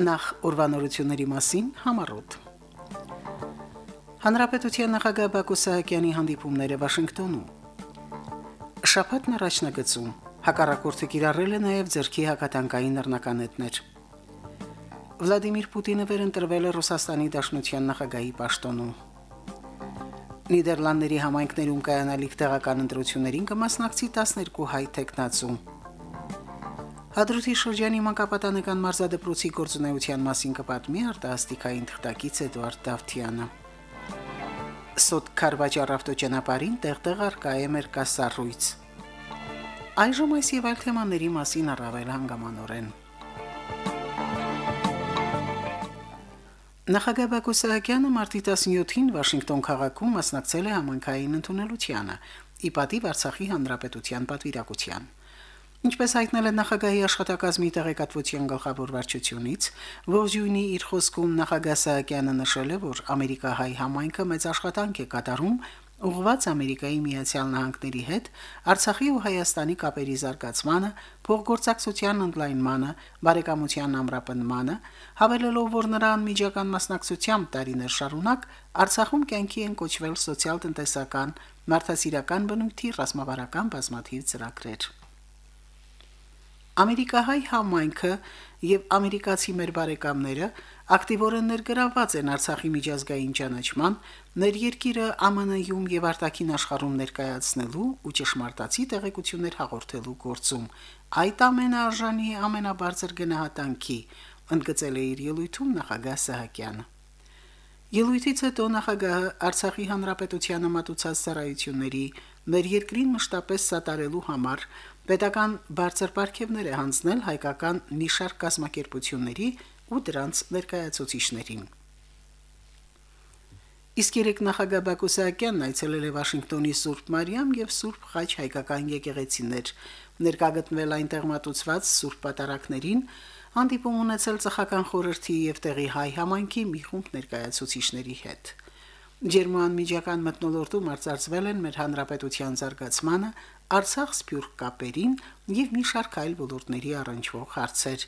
Նախ ուրվանորությունների մասին համառոտ։ Հանրապետության նախագահ Բակո Սահակյանի հանդիպումները Վաշինգտոնում։ Շաբաթն առաջնագծում հակառակորդը կիրառել է նաև ձերքի հակատանկային նռնականետներ։ Վլադիմիր Պուտինը վերընտրվել է Ռուսաստանի Դաշնության նախագահի պաշտոնում։ Նիդերլանդների համայնքներում կայանալիք տեղական ընտրություններին կմասնակցի 12 հայ տեխնացու։ Հադրութի շրջանի մանկապատանեկան մարզադպրոցի գործունեության մասին կպատմի արտասթիկային թղթակից Էդուարդ Դավթյանը։ Սոտ Կարվաճար ավտոճանապարհին տեղտեղ արկա է մեր կասառույց։ Այժմ այս եւ այլ թեմաների մասին առավել հանգամանորեն։ Նախագահ Բակո Սահակյանը մարտի 17-ին Վաշինգտոն քաղաքում մասնակցել է համանքային ընդունելությանը՝ ի պատիվ Արցախի հանրապետության պատվիրակության։ Ինչպես հայտնել է նախագահի աշխատակազմի տեղեկատվության գլխավոր վարչությունից, ողջույնի իր խոսքում նախագահ Սահակյանը նշել է, որ Ամերիկահայ համայնքը մեծ աշխատանք է կատարում ուղղված Ամերիկայի Միացյալ Նահանգների հետ Արցախի ու Հայաստանի կապերի զարգացմանը, փոխգործակցության ընդլայնմանը, բարեկամության ամրապնմանը, հավելելով, որ նրա անմիջական մասնակցությամբ տարիներ շարունակ Արցախում կյանքի են կոչվել սոցիալ-տնտեսական, մարդասիրական բնույթի ռազմավարական բազմաթիվ ծրագրեր։ Ամերիկահայ համայնքը եւ ամերիկացի մեր բարեկամները ակտիվորեն ներգրաված են Արցախի միջազգային ճանաչման, ներերկիրը ԱՄՆ-ում եւ արտաքին աշխարհում ներկայացնելու ու ճշմարտացի տեղեկություններ հաղորդելու գործում։ Այդ ամենը արժանի ամենաբարձր գնահատանքի, ընդգծել է իր ելույթում նախագահ Սահակյանը։ Ելույթից հետո նախագահը Արցախի հանրապետության մատուցած ծառայությունների մեր երկրին մշտապես սատարելու համար պետական բարձր պարգևներ է հանձնել հայկական մի շարք կազմակերպությունների ու դրանց ներկայացուցիչներին։ Իսկ երեք նախագահ Բակո Սահակյանն այցելել է Վաշինգտոնի Սուրբ Մարիամ եւ Սուրբ Խաչ հայկական եկեղեցիներ, ներկայացնել այնտեղ մատուցված Սուրբ պատարակներին, հանդիպում ունեցել ցխական խորհրդի եւ տեղի հայ համայնքի մի խումբ ներկայացուցիչների հետ։ Ջերման միջական մտնոլորտում արձարծվել են մեր հանրապետության զարգացմանը, Արցախ սփյուռք կապերին եւ մի շարք այլ ոլորտների առնչվող հարցեր։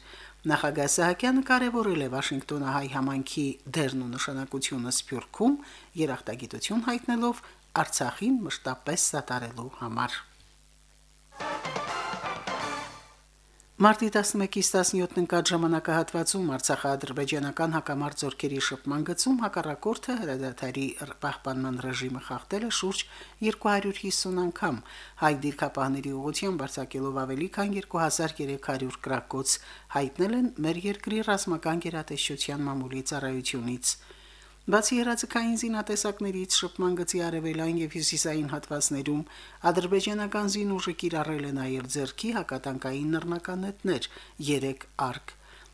Նախագահ Սահակյանը կարևորել է Վաշինգտոնահայ համայնքի դերն ու նշանակությունը Սփյուռքում, երախտագիտություն հայտնելով Արցախին մշտապես սատարելու համար։ Մարտի 11-ից 17-ն ընկած ժամանակահատվածում Արցախա-ադրբեջանական հակամարտ զորքերի շփման գծում հակառակորդը հրադադարի պահպանման ռեժիմը խախտել է շուրջ 250 անգամ, հայ դիրքապահների ուղղությամբ արձակելով ավելի քան 2300 գրակոց, հայտնել են մեր երկրի ռազմական գերատեսչության մամուլի ծառայությունից։ Բացի երազկային զինատեսակներից շփման գծի արևելային եւ հյուսիսային հատվածներում ադրբեջանական զինուժը կիրառել է նաեւ ձերքի հակատանկային նռնականետներ 3 արկ։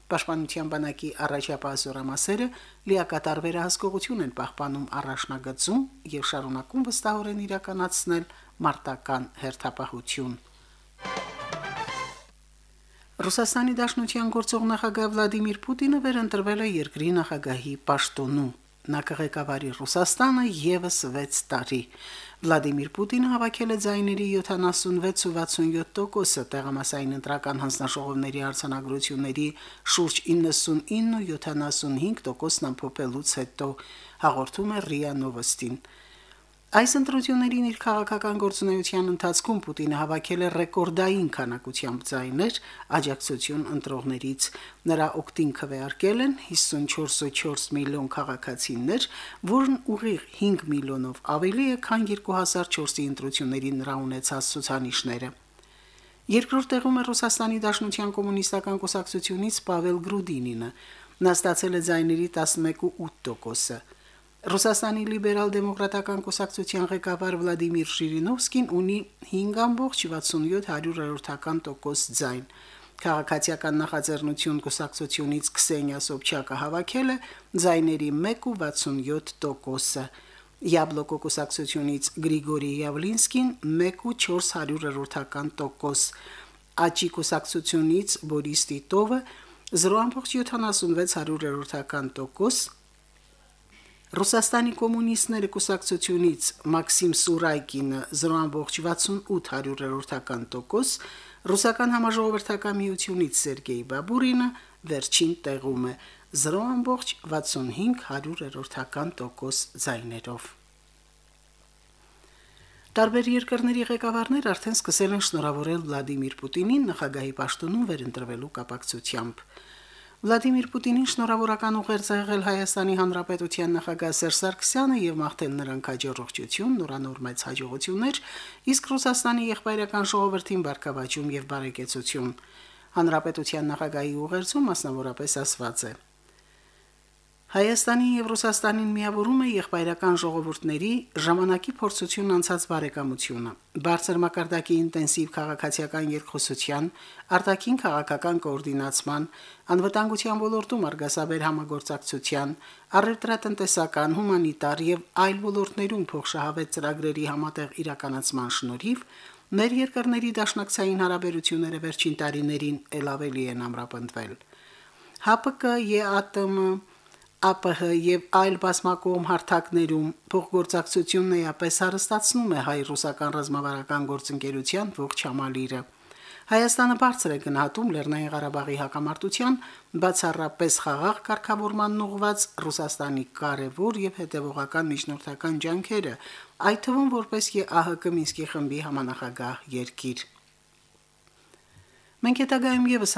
Պաշտպանության բանակի առաջապահ զորամասերը լիակատար վերահսկողություն են պահպանում առաջնագծում եւ շարունակում վստահորեն իրականացնել մարտական հերթապահություն։ Ռուսաստանի Դաշնության գործող նախագահ Վլադիմիր Պուտինը վերընտրվել է երկրի նախագահի պաշտոնում նա կղեկավարի Ռուսաստանը եւս 6 տարի։ Վլադիմիր Պուտինը հավաքել է ձայների 76-67%-ը տեղամասային ընտրական հանձնաժողովների արձանագրությունների շուրջ 99-75%-ն ամփոփելուց հետո հաղորդում է ՌԻԱ Նովոստին։ Այս ընտրություններին իր քաղաքական գործունեության ընթացքում Պուտինը հավաքել է ռեկորդային քանակությամբ ձայներ աջակցություն ընտրողներից։ Նրա օկտին քվեարկել են 54.4 միլիոն քաղաքացիներ, որն ուղիղ 5 միլիոնով ավելի է, քան 2004-ի ընտրություններին նրա ունեցած ցուցանիշները։ Երկրորդ տեղում է Ռուսաստանի Դաշնության կոմունիստական կուսակցությունից Պավել Գրուդինինը։ Նա ստացել է ձայների 11.8%-ը։ Ռուսաստանի լիբերալ-դեմոկրատական կուսակցության ղեկավար Վլադիմիր Շիրինովսկին ունի 5.67%-ական տոկոս ձայն։ Քաղաքացիական նախաձեռնություն կուսակցությունից Քսենիա Սոբչակը հավաքել է ձայների 1.67%-ը։ Յաբլոկո կուսակցությունից Գրիգորի Յավլինսկին 1.4%-ական տոկոս։ Աճի կուսակցությունից Բորիս Տիտովը 0.76%-ական տոկոս Ռուսաստանի կոմունիստների կուսակցությունից Մաքսիմ Սուրայկինը 0.68%-ական տոկոս, Ռուսական համաժողովրդական միությունից Սերգեյ Բաբուրինը վերջին տեղում է 0.65% ձայներով։ Տարբեր երկրների ղեկավարներ արդեն սկսել են շնորհավորել Վլադիմիր Պուտինին նախագահի պաշտոնում վերընտրվելու կապակցությամբ։ Վլադիմիր Պուտինին շնորհավորական ուղերձ եղել Հայաստանի Հանրապետության նախագահ Սերժ Սարգսյանը եւ մաղթել նրան քաջողություն, նորանոր մեծ հաջողություններ, իսկ Ռուսաստանի եղբայրական ժողովրդին բարգավաճում եւ բարեկեցություն։ Հանրապետության նախագահի ուղերձում մասնավորապես ասված է. Հայաստանի եւ Ռուսաստանին միավորում է եղբայրական ժողովուրդների ժամանակի փորձություն անցած բարեկամությունը։ Բարձր մակարդակի ինտենսիվ քաղաքացիական երկխոսության, արտաքին քաղաքական կոորդինացման, անվտանգության ոլորտում արգասաբեր համագործակցության, առևտրատնտեսական, հումանիտար եւ այլ ոլորտներում փոխշահավետ ծրագրերի համատեղ իրականացման շնորհիվ մեր երկրների դաշնակցային հարաբերությունները վերջին տարիներին ել ավելի են ամրապնդվել։ ՀԱՊԿ ԵԱՏՄ ԱՊՀ եւ այլ բազմակողմ հարթակներում փոխգործակցությունն էապես հարստացնում է հայ-ռուսական ռազմավարական գործընկերության ողջ համալիրը։ Հայաստանը բարձր է գնահատում Լեռնային Ղարաբաղի հակամարտության բացառապես խաղաղ կարգավորման ուղված Ռուսաստանի կարևոր եւ հետեւողական միջնորդական ջանքերը, այդ թվում որպես ԵԱՀԿ Մինսկի խմբի համանախագահ երկիր։ Մենք հետագայում եւս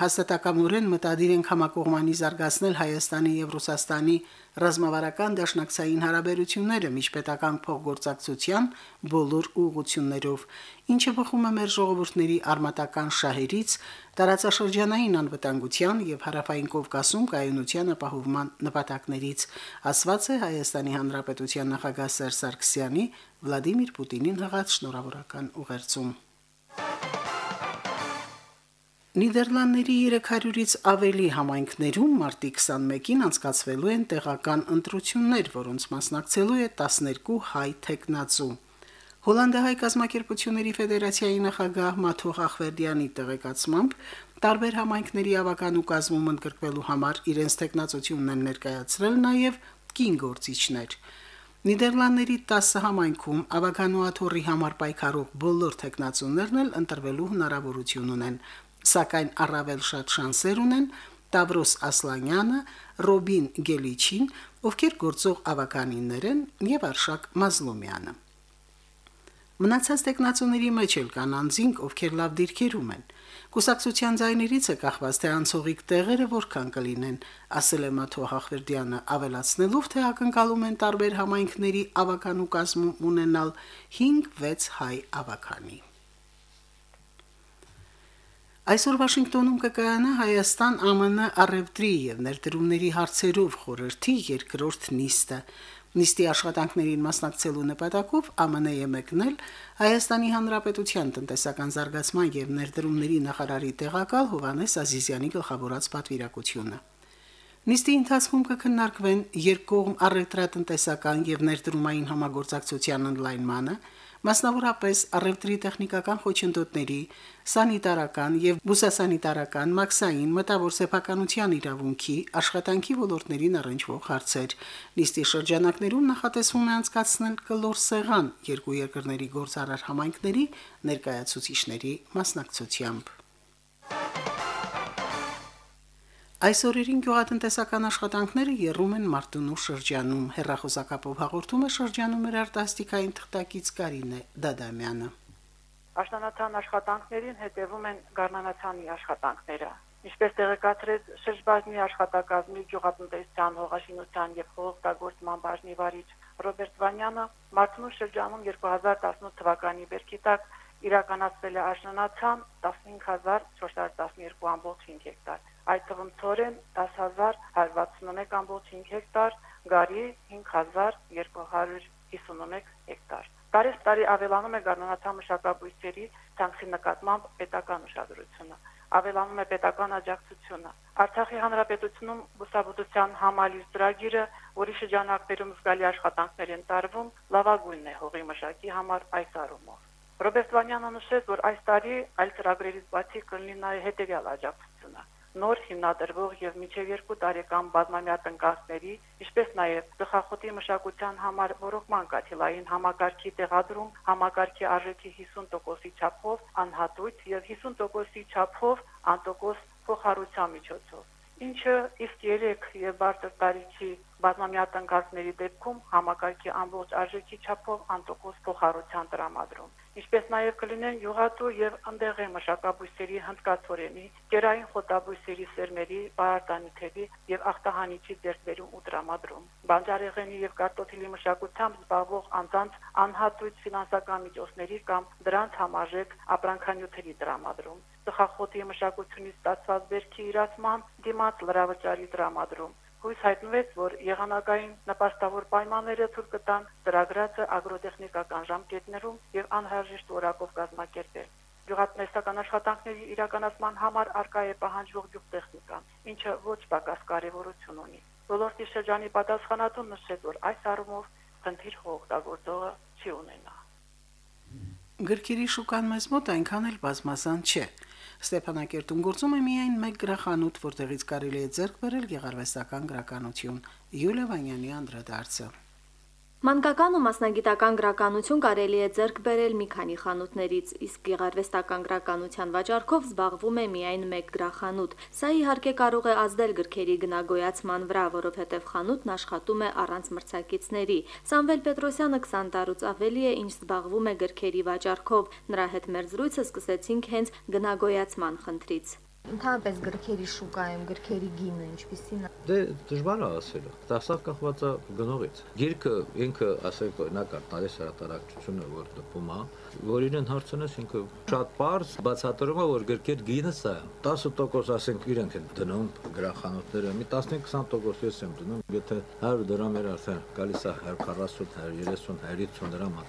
հաստատակամորեն մտադիր ենք համակողմանի զարգացնել Հայաստանի եւ Ռուսաստանի ռազմավարական դաշնակցային հարաբերությունները միջպետական փոխգործակցության բոլոր ուղղություններով, ինչը բխում է մեր ժողովուրդների արմատական շահերից, տարածաշրջանային անվտանգության եւ հարավային Կովկասում կայունության ապահովման նպատակներից, ասված է Հայաստանի Հանրապետության նախագահ Սերժ Սարգսյանի Վլադիմիր Պուտինին հղած շնորհավորական ուղերձում։ Նիդերլանդների 300-ից ավելի համայնքներում մարտի 21-ին անցկացվելու են տեղական ընտրություններ, որոնց մասնակցելու է 12 հայ տեխնացու։ Հոլանդահայ կազմակերպությունների ֆեդերացիայի նախագահ Մաթո Ախվերդյանի տեղեկացմամբ տարբեր համայնքների ավական ու կազմում ընդգրկվելու համար իրենց տեխնացությունն են ներկայացրել նաև կին գործիչներ։ Նիդերլանդների 10 համայնքում ավականուաթորի համար պայքարող բոլոր տեխնացուներն էլ ընտրվելու հնարավորություն ունեն սակայն առավել շատ շանսեր ունեն Տավրոս Ասլանյանը, Ռոբին Գելիչին, ովքեր գործող ավականիններ են, եւ Արշակ Մազլոմյանը։ Մնացած տեխնացուների մեջ էլ կան անձինք, ովքեր լավ դիրքերում են։ Կուսակցության ձայներից է կախված թե անցողիկ տեղերը որքան կլինեն, ասել է Մաթո Հախվերդյանը, ավելացնելով, թե ակնկալում են տարբեր համայնքների ավականու կազմում ունենալ 5-6 հայ ավականի։ Այսօր Վաշինգտոնում կկայանա Հայաստան-ԱՄՆ առևտրի եւ ներդրումների հարցերով խորհրդի երկրորդ նիստը։ Նիստի աշխատանքներին մասնակցելու նպատակով ԱՄՆ-ը մեկնել Հայաստանի Հանրապետության տնտեսական զարգացման եւ ներդրումների նախարարի տեղակալ Հովանես Ազիզյանի գլխավորած պատվիրակությունը։ Նիստի ընթացքում կքննարկվեն երկկողմ առևտրատնտեսական եւ ներդրումային համագործակցության ընդլայնմանը, մասնավորապես առևտրի տեխնիկական խոչընդոտների, սանիտարական եւ բուսասանիտարական, մաքսային, մտավոր սեփականության իրավունքի, աշխատանքի ոլորտներին առնչվող հարցեր։ Նիստի շրջանակներում նախատեսվում է անցկացնել կլոր սեղան երկու երկրների գործարար համայնքների ներկայացուցիչների մասնակցությամբ։ Այսօրերին գյուղատնտեսական աշխատանքները երում են Մարտունու շրջանում։ Հերրախոսակապով հաղորդում է շրջանում մեր արտասթիկային թղթակից Կարինե Դադամյանը։ Աշնանացան աշխատանքներին հետևում են գառնանացանի աշխատանքները։ Ինչպես տեղեկացրեց շրջբաժնի աշխատակազմի գյուղատնտեսության հողաշինության եւ խորհրդագործման բաժնի վարիչ Ռոբերտ Վանյանը, Մարտունու շրջանում 2018 թվականի բերքի տակ իրականացվել է աշնանացան 15412.5 հեկտար այդ թվում ծորեն 10161.5 հեկտար, գարի 5251 հեկտար։ Տարես տարի ավելանում է գառնանացան մշակաբույսերի ցանցի նկատմամբ պետական ուշադրությունը ավելանում է պետական աջակցությունը։ Արցախի հանրապետությունում բուսաբուծության համալիր ծրագիրը, որի շրջանակներում զգալի աշխատանքներ են տարվում, լավագույնն է հողի մշակի համար այս առումով։ Ռոբերտ Վանյանը նշեց, որ այս տարի այլ ծրագրերից բացի կլինի նաև հետևյալ աջակցությունը նոր հիմնադրվող եւ միջև 2 տարեկան բազմամյա տնկասների, ինչպես նաեւ ծխախոտի մշակության համար ռոռոկման կաթիլային համակարգի տեղադրում համակարգի արժեքի 50%-ի չափով անհատույց եւ 50%-ի չափով անտոկոս փոխհարության միջոցով ինչը իսկ 3 եւ բարձր տարիքի բազմամյա տնկացների դեպքում համակարգի ամբողջ արժեքի չափով անտոկոս փոխհարության տրամադրում ինչպես նաև կլինեն յուղատու եւ ընդեղի մշակաբույսերի հնդկացորենի, կերային խոտաբույսերի սերմերի, բարարտանիքերի եւ ախտահանիչի ձեռքբերում ու տրամադրում։ Բանջարեղենի եւ կարտոֆիլի մշակությամբ զբաղվող անձանց անհատույց ֆինանսական միջոցների կամ դրանց համաժեք ապրանքանյութերի տրամադրում ծխախոտի մշակությունից ստացված βέρքի իրացման դիմաց լրավճարի դրամադրում։ Հույս հայտնվեց, որ եղանակային նպաստավոր պայմանները ցույց կտան ծրագրածը ագրոտեխնիկական ժամկետներում եւ անհրաժեշտ որակով կազմակերպել գյուղատնտեսական աշխատանքների իրականացման համար արկա է պահանջող գյուղտեխնիկան, ինչը ոչ պակաս կարևորություն ունի։ Ոլորտի շրջանի պատասխանատուն նշեց, որ այս առումով քննիր հողօգտագործողը չի ունենա։ Գրքերի շուկան մեզ մոտ այնքան էլ բազմազան չէ։ Ստեփանակերտում գործում է միայն մեկ գրախանութ, որտեղից կարելի է ձեռք բերել գեղարվեստական գրականություն։ Յուլիա Վանյանի անդրադարձը։ Մանկական ու մասնագիտական գրականություն կարելի է ձեռք բերել մի քանի խանութներից, իսկ գեղարվեստական գրականության վաճառքով զբաղվում է միայն մեկ գրախանութ։ Սա իհարկե կարող է ազդել գրքերի գնագոյացման վրա, որովհետև խանութն աշխատում է առանց մրցակիցների։ Սամվել Պետրոսյանը 20 տարուց ավելի է ինչ զբաղվում է գրքերի վաճառքով։ Նրա հետ մեր զրույցը սկսեցինք հենց գնագոյացման խնդրից։ Ընդհանրապես գրքերի շուկայում գրքերի գինը ինչպիսին Դե դժվար է ասել։ Դա սա կախված է գնողից։ Գիրքը ինքը, ասենք, օրինակ արտարես հրատարակչությունը, որ դպում է, որ իրեն հարցնես ինքը շատ པարզ բացատրում է, որ գրքեր գինը սա է։ 10% ասենք իրենք են դնում գրախանութները, մի 15-20% ես եմ դնում, եթե 100 դրամ էր արդեն գալիս է 140, 130, 150 դրամ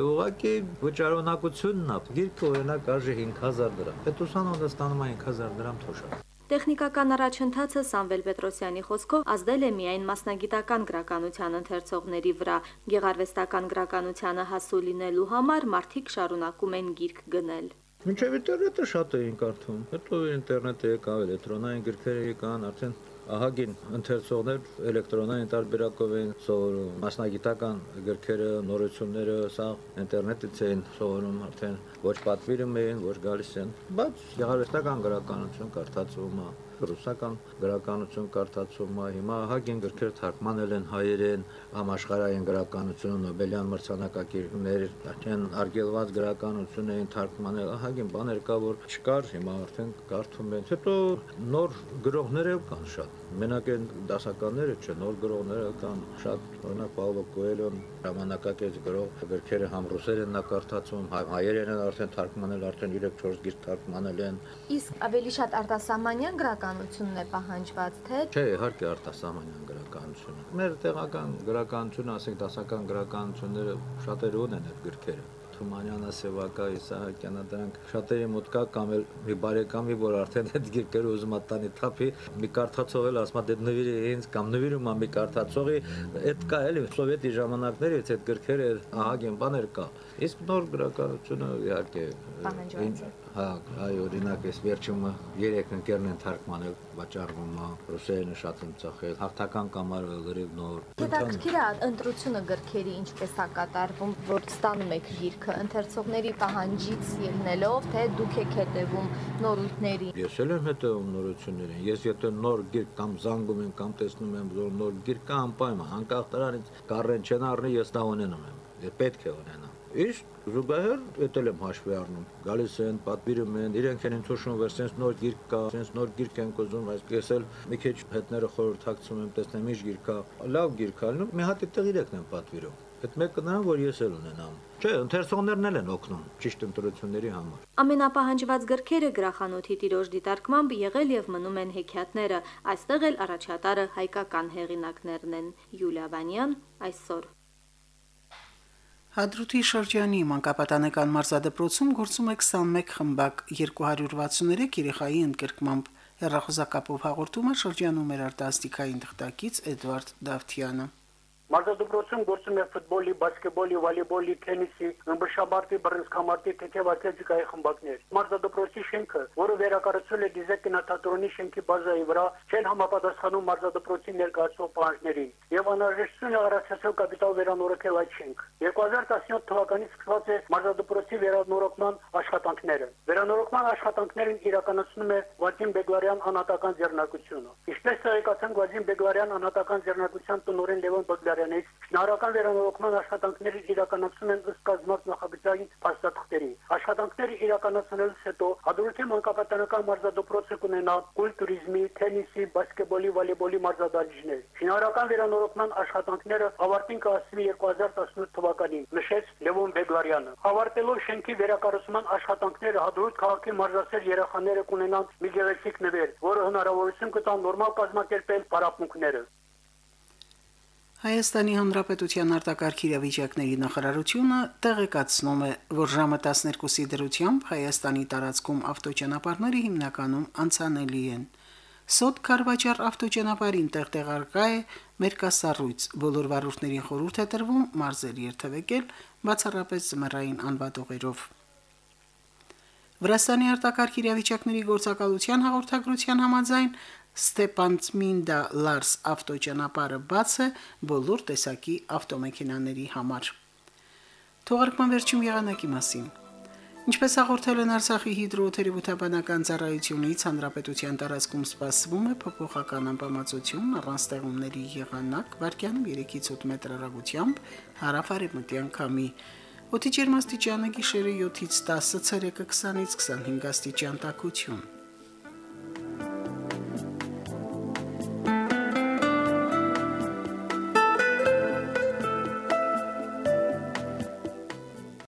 ատառնում Ուղղակի վճարունակությունն է։ Գիրքը օրինակ արժի 5000 դրամ։ Այդ ուսանողը ստանում է 5000 դրամ թոշակ։ Տեխնիկական առաջընթացը Սամվել Պետրոսյանի խոսքով ազդել է միայն մասնագիտական գրականության ընթերցողների վրա։ Գեղարվեստական գրականությանը հասու լինելու համար մարդիկ շարունակում են գիրք գնել։ Մինչև ինտերնետը շատ էին կարդում։ Հետո ինտերնետը եկավ, էլեկտրոնային գրքերը եկան, արդեն ահագին ընթերցողներ էլեկտրոնային տարբերակով են սովորում մասնագիտական գրքերը, նորությունները, սա ինտերնետից են սովորում արդեն ոչ պատվիրում են, ոչ գալիս են, բայց գեղարվեստական գրականություն կարդացում է ռուսական գրականություն կարդացում է հիմա հագին գրքեր թարգմանել են հայերեն համաշխարհային գրականությունը Նոբելյան մրցանակակիրներ արդեն արգելված գրականություն էին թարգմանել. Հագին բաներ կա որ չկար հիմա արդեն կարդում են հետո նոր գրողներ կան շատ մենակ այն դասականները չէ նոր գրողները կան շատ օրինակ Պաուլո Կոելոն ժամանակակից գրող գրքերը համ ռուսերեն նա կարդացում հայերեն են արդեն թարգմանել արդեն 3-4 գիրք թարգմանել են իսկ ավելի շատ արտասահմանյան գրական գրականությունն է պահանջված, թե Չէ, իհարկե արտասահմանյան գրականությունը։ Մեր տեղական գրականությունը, ասենք դասական գրականությունները շատերը ունեն այդ գրքերը։ Թումանյանը, Սևակա, Իսահակյանը դրանք շատերի մոտ կա կամ էլ մի բարեկամի, որ արդեն այդ գիրքերը ուզում է տանի թափի, մի կարդացող էլ ասում է դե նվիրի ինձ կամ նվիրում է մի կարդացողի, այդ կա էլի սովետի ժամանակներից այդ գրքերը ահագին բաներ կա։ Իսկ նոր գրականությունը իհարկե Հա, այ օրինակ էս վերջումը երեք ընկերն են թարգմանել վաճառվում է, ռուսերենը շատ եմ ծախել, հաղթական կամարը գրել նոր։ Հետաքրքիր է ընտրությունը գրքերի ինչպես է կատարվում, որ ստանում եք գիրքը ընթերցողների պահանջից ելնելով, թե դուք եք հետևում նորույթների։ Ես էլ եմ հետևում նորություններին։ Ես եթե նոր գիրք կամ զանգում եմ կամ տեսնում եմ, որ նոր գիրք կա անպայման, անկախ դրանից կառեն չեն առնի, ես դա ունենում եմ։ պետք է ունենամ։ Իսկ զուգահեռ էտել եմ հաշվի առնում։ Գալիս են, պատվիրում են, իրենք են ինձ որ sense նոր գիրք կա, sense նոր գիրք են կոզում, այս ես էլ մի քիչ հետները խորհրդակցում եմ, տեսնեմ ինչ գիրք կա։ Լավ գիրք ալնում, մի հատ այդտեղ իրենքն են պատվիրում։ Այդ մեկը նրան, որ ես էլ ունենամ։ Չէ, ընթերցողներն էլ են օգնում ճիշտ ընտրությունների համար։ Ամենապահանջված գրքերը գրախանութի տիրոջ դիտարկմամբ եղել եւ մնում են հեքիաթները։ Այստեղ էլ առաջատարը հայկական հեղինակներն են։ Յուլիա Վանյան այսօր Հադրութի շրջանի մանկապատանեկան մարզադպրոցում գործում է 21 խմբակ 263 երեխայի ընդգրկմամբ հերրախոսակապով հաղորդում է շրջանում մեր արտասթիկային թղթակից Էդվարդ Դավթյանը։ Մարզադպրոցում գործում է ֆուտբոլի, բասկետբոլի, վոլեյբոլի, թենիսի, ըմբշաբարտի, բռնցքամարտի, թեթև ատլետիկայի խմբակներ։ Մարզադպրոցի շենքը, որը վերակառուցվել է Դիզակ կինոթատրոնի շենքի բազայի վրա, չեն համապատասխանում մարզադպրոցի ներկայացող պահանջներին եւ անհրաժեշտություն է առաջացել կապիտալ վերանորոգել այդ շենք։ 2017 թվականից սկսված է մարզադպրոցի վերանորոգման աշխատանքները։ Վերանորոգման աշխատանքներն իրականացնում է Վադիմ Բեգլարյան անհատական ձեռնարկությունը։ Ինչպես տեղեկացան Վադիմ Բեգլարյան անհատական ձեռնարկության տնօրեն Լևոն Ղարաբաղյանի հնարական վերանորոգման աշխատանքները իրականացում են սկզբնորդ նախագծային փաստաթղթերի։ Աշխատանքները իրականացնելուց հետո Ադրուտի մանկապետանական մարզադպրոցը կունենա կուլ туриզմի, թենիսի, բասկետբոլի, վոլեյբոլի մարզադահլիճներ։ Հնարական վերանորոգման աշխատանքները ավարտին կհասցվի 2018 թվականին, նշեց Լևոն Բեգլարյանը։ Ավարտելով շենքի վերակառուցման աշխատանքները Ադրուտ քաղաքի մարզասեր երեխաները կունենան մի գեղեցիկ նվեր, որը հնարավորություն կտա նորմալ կազմակերպել պարապմունքները։ Հայաստանի Հանրապետության արտակարգ իրավիճակների նախարարությունը տեղեկացնում է, որ ժամը 12-ի դրությամբ Հայաստանի տարածքում ավտոճանապարհները հիմնականում անցանելի են։ Սոտ Կարվաճար ավտոճանապարհին տեղտեղարկա է մերկասառույց։ Բոլոր վարորդներին խորհուրդ է տրվում մարզեր երթևեկել բացառապես զմռային անվատողերով։ Վրաստանի արտակարգ իրավիճակների գործակալության հաղորդագրության համաձայն Ստեփանցմինդա Լարս ավտոճանապարհը բաց է բոլոր տեսակի ավտոմեքենաների համար։ Թողարկման վերջին եղանակի մասին։ Ինչպես հաղորդել են Արցախի հիդրոթերապևտաբանական ծառայությունից, հանրապետության տարածքում սպասվում է փոփոխական անբավարարություն առանց ստեղումների եղանակ, վարկյանում 3-ից 8 մետր հեռագությամբ հարավարևմտյան քամի։ Օդի ջերմաստիճանը գիշերը 7-ից 10, ցերեկը 20-ից 25 աստիճան տաքություն։